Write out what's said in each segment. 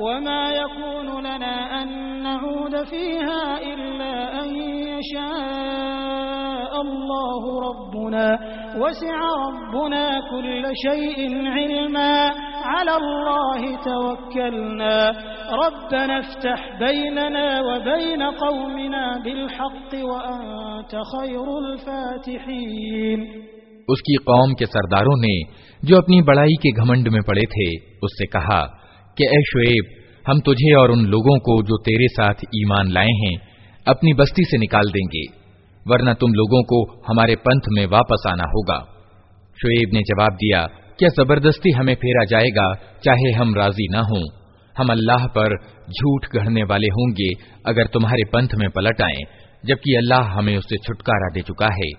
وما يكون لنا أن نعود فيها إلا أن يشاء الله ربنا وسع ربنا كل شيء علما على الله توكلنا ربنا افتح بيننا وبين قومنا بالحق وأنت خير الفاتحين قوم کے سرداروں نے جو اپنی بڑائی کے گھمنڈ میں پڑے تھے اس سے کہا कि ए शुएब हम तुझे और उन लोगों को जो तेरे साथ ईमान लाए हैं अपनी बस्ती से निकाल देंगे वरना तुम लोगों को हमारे पंथ में वापस आना होगा शुएब ने जवाब दिया क्या जबरदस्ती हमें फेरा जाएगा चाहे हम राजी न हों हम अल्लाह पर झूठ गढ़ने वाले होंगे अगर तुम्हारे पंथ में पलट आए जबकि अल्लाह हमें उससे छुटकारा दे चुका है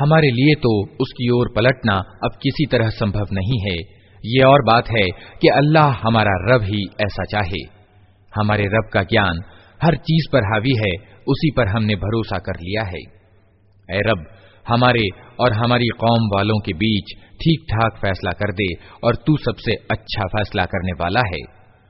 हमारे लिए तो उसकी ओर पलटना अब किसी तरह संभव नहीं है ये और बात है कि अल्लाह हमारा रब ही ऐसा चाहे हमारे रब का ज्ञान हर चीज पर हावी है उसी पर हमने भरोसा कर लिया है ए रब हमारे और हमारी कौम वालों के बीच ठीक ठाक फैसला कर दे और तू सबसे अच्छा फैसला करने वाला है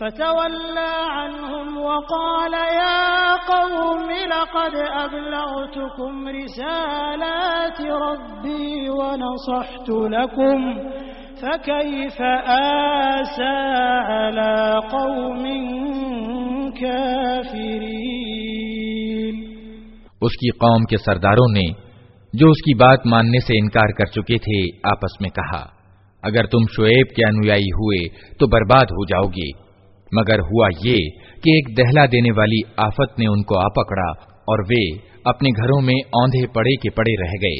فتولى عنهم وقال يا قوم لقد أبلغتكم رسالات ربي ونصحت لكم فكيف آسى على قوم كافرين کے سرداروں نے جو اس کی بات ماننے سے انکار کر چکے تھے آپس میں کہا اگر تم شعیب کے انویائی ہوئے تو برباد ہو جاؤ گے मगर हुआ ये कि एक दहला देने वाली आफत ने उनको आ पकड़ा और वे अपने घरों में औंधे पड़े के पड़े रह गए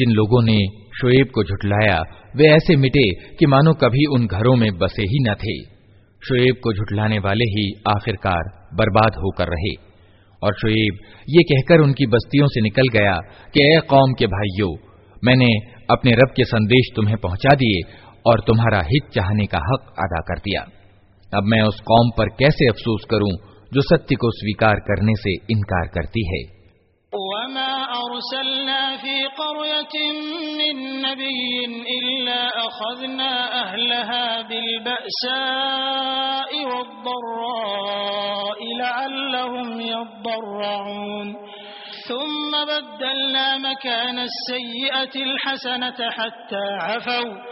जिन लोगों ने शोएब को झुटलाया वे ऐसे मिटे कि मानो कभी उन घरों में बसे ही न थे शोएब को झुटलाने वाले ही आखिरकार बर्बाद होकर रहे और शोएब ये कहकर उनकी बस्तियों से निकल गया कि ए कौम के भाइयों मैंने अपने रब के संदेश तुम्हें पहुंचा दिए और तुम्हारा हित चाहने का हक अदा कर दिया अब मैं उस कौम पर कैसे अफसोस करूं जो सत्य को स्वीकार करने से इनकार करती है ثم بدلنا مكان السيئة الحسنة حتى عفوا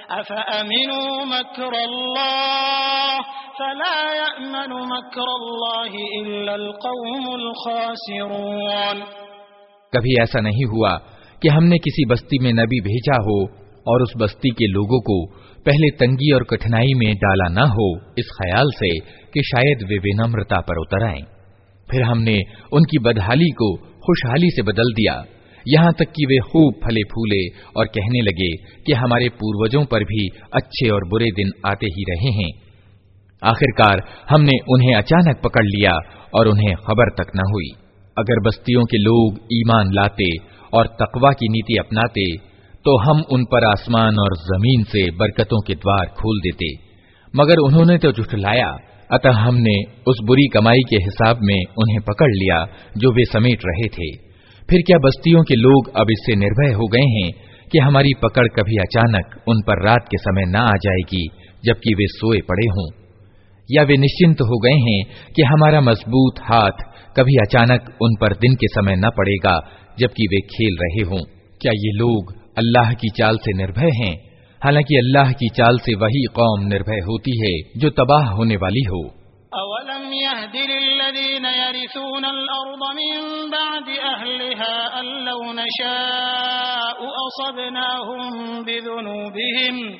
أفأمنوا مكر الله فلا يأمن مكر الله إلا القوم الخاسرون कभी ऐसा नहीं हुआ कि हमने किसी बस्ती में नबी भेजा हो और उस बस्ती के लोगों को पहले तंगी और कठिनाई में डाला न हो इस ख्याल से कि शायद वे विनम्रता पर उतर आए फिर हमने उनकी बदहाली को खुशहाली से बदल दिया यहाँ तक कि वे खूब फले फूले और कहने लगे कि हमारे पूर्वजों पर भी अच्छे और बुरे दिन आते ही रहे हैं आखिरकार हमने उन्हें अचानक पकड़ लिया और उन्हें खबर तक न हुई अगर बस्तियों के लोग ईमान लाते और तकवा की नीति अपनाते तो हम उन पर आसमान और जमीन से बरकतों के द्वार खोल देते मगर उन्होंने तो लाया अतः हमने उस बुरी कमाई के हिसाब में उन्हें पकड़ लिया जो वे समेट रहे थे फिर क्या बस्तियों के लोग अब इससे निर्भय हो गए हैं कि हमारी पकड़ कभी अचानक उन पर रात के समय न आ जाएगी जबकि वे सोए पड़े हों या वे निश्चिंत हो गए हैं कि हमारा मजबूत हाथ कभी अचानक उन पर दिन के समय न पड़ेगा जबकि वे खेल रहे हों क्या ये लोग अल्लाह की चाल से निर्भय हैं हालांकि अल्लाह की चाल से वही कौम निर्भय होती है जो तबाह होने वाली हो अवलम الذين يرثون الأرض من بعد أهلها أن لو نشاء أصبناهم بذنوبهم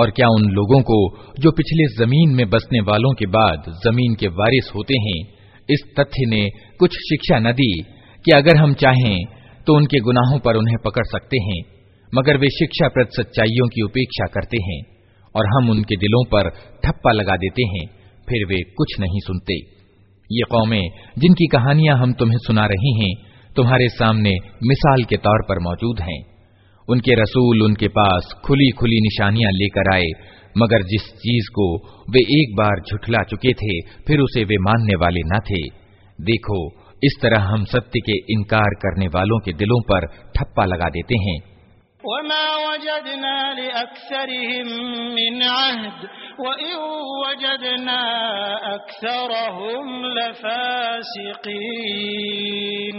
और क्या उन लोगों को जो पिछले जमीन में बसने वालों के बाद जमीन के वारिस होते हैं इस तथ्य ने कुछ शिक्षा न दी कि अगर हम चाहें तो उनके गुनाहों पर उन्हें पकड़ सकते हैं मगर वे शिक्षा प्रद सच्चाइयों की उपेक्षा करते हैं और हम उनके दिलों पर ठप्पा लगा देते हैं फिर वे कुछ नहीं सुनते ये कौमें जिनकी कहानियां हम तुम्हें सुना रहे हैं तुम्हारे सामने मिसाल के तौर पर मौजूद हैं उनके रसूल उनके पास खुली खुली निशानियां लेकर आए मगर जिस चीज को वे एक बार झुठला चुके थे फिर उसे वे मानने वाले न थे देखो इस तरह हम सत्य के इनकार करने वालों के दिलों पर ठप्पा लगा देते हैं وما وجدنا لأكثرهم من عهد وإن وجدنا أكثرهم لفاسقين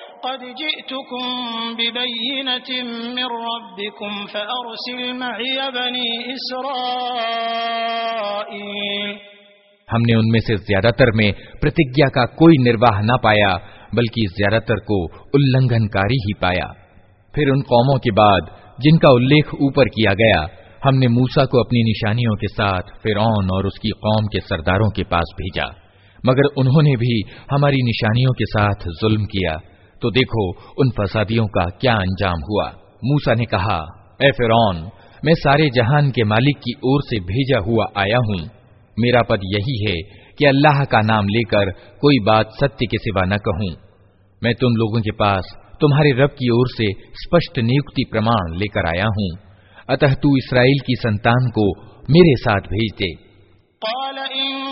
قد جئتكم ببينة من ربكم فأرسل معي بني إسرائيل हमने उनमें से ज्यादातर में प्रतिज्ञा का कोई निर्वाह न पाया बल्कि ज्यादातर को उल्लंघनकारी ही पाया फिर उन कौमों के बाद जिनका उल्लेख ऊपर किया गया हमने मूसा को अपनी निशानियों के साथ फिरौन और उसकी कौम के सरदारों के पास भेजा मगर उन्होंने भी हमारी निशानियों के साथ जुल्म किया तो देखो उन फसादियों का क्या अंजाम हुआ मूसा ने कहा ए फिरौन मैं सारे जहान के मालिक की ओर से भेजा हुआ आया हूँ मेरा पद यही है कि अल्लाह का नाम लेकर कोई बात सत्य के सिवा न कहूं मैं तुम लोगों के पास तुम्हारे रब की ओर से स्पष्ट नियुक्ति प्रमाण लेकर आया हूँ अतः तू इसराइल की संतान को मेरे साथ भेज दे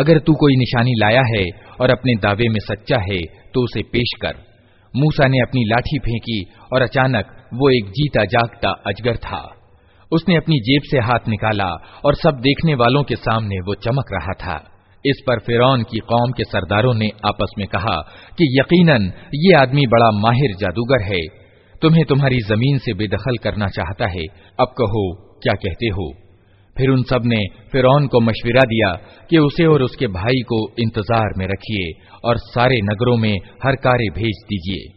अगर तू कोई निशानी लाया है और अपने दावे में सच्चा है तो उसे पेश कर मूसा ने अपनी लाठी फेंकी और अचानक वो एक जीता जागता अजगर था उसने अपनी जेब से हाथ निकाला और सब देखने वालों के सामने वो चमक रहा था इस पर फिरौन की कौम के सरदारों ने आपस में कहा कि यकीनन ये आदमी बड़ा माहिर जादूगर है तुम्हें तुम्हारी जमीन से बेदखल करना चाहता है अब कहो क्या कहते हो फिर उन सब ने फिरौन को मशविरा दिया कि उसे और उसके भाई को इंतजार में रखिए और सारे नगरों में हर कार्य भेज दीजिए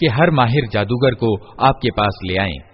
कि हर माहिर जादूगर को आपके पास ले आएं।